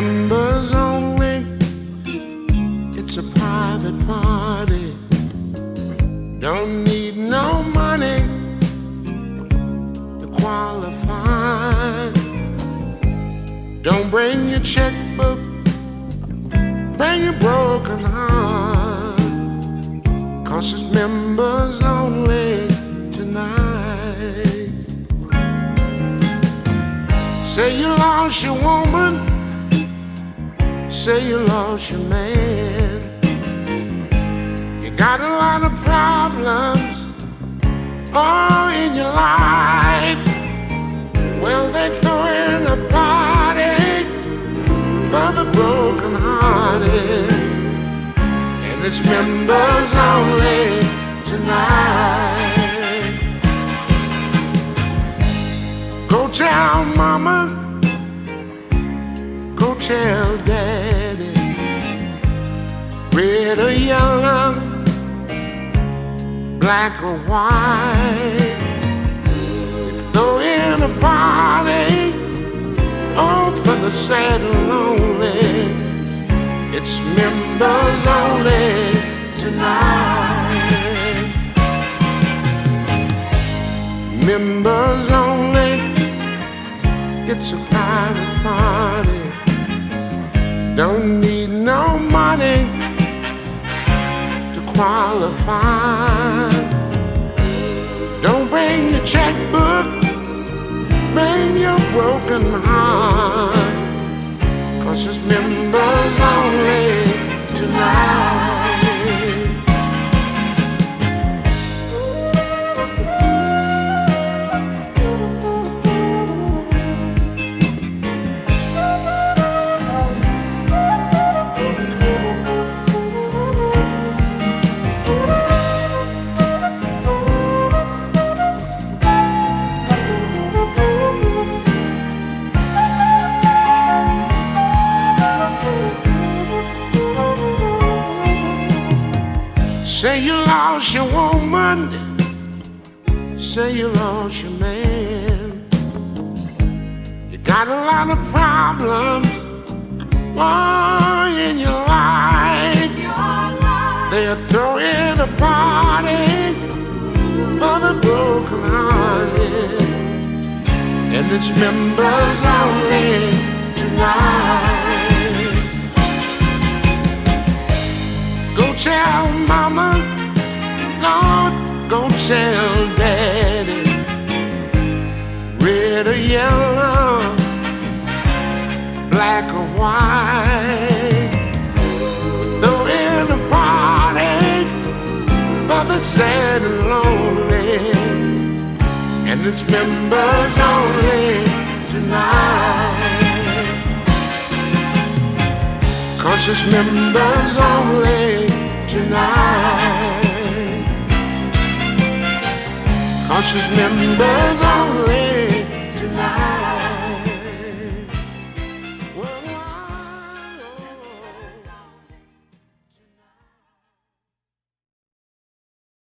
members only. It's a private party. Don't need no money to qualify. Don't bring your checkbook, bring your broken heart. Cause it's members only tonight. Say you lost your woman, say you lost your man. You got a lot of problems all in your life. Well, they throw in a party for the broken hearted. And it's members only tonight. Go tell mama, tell daddy, red or yellow, black or white. Throw in a party, all for the sad and lonely. It's members only tonight. Members only. It's a private party. Don't need no money to qualify. Don't bring your checkbook, bring your broken heart. Cause it's members only tonight. Say you lost your woman, say you lost your man. You got a lot of problems oh, in your life. They're throwing a party for the broken hearted. And it's members only tonight. Tell mama, Lord, go tell daddy. Red or yellow, black or white. Throw in a party for the sad and lonely. And it's members only tonight. Cause members only tonight. Cause it's members only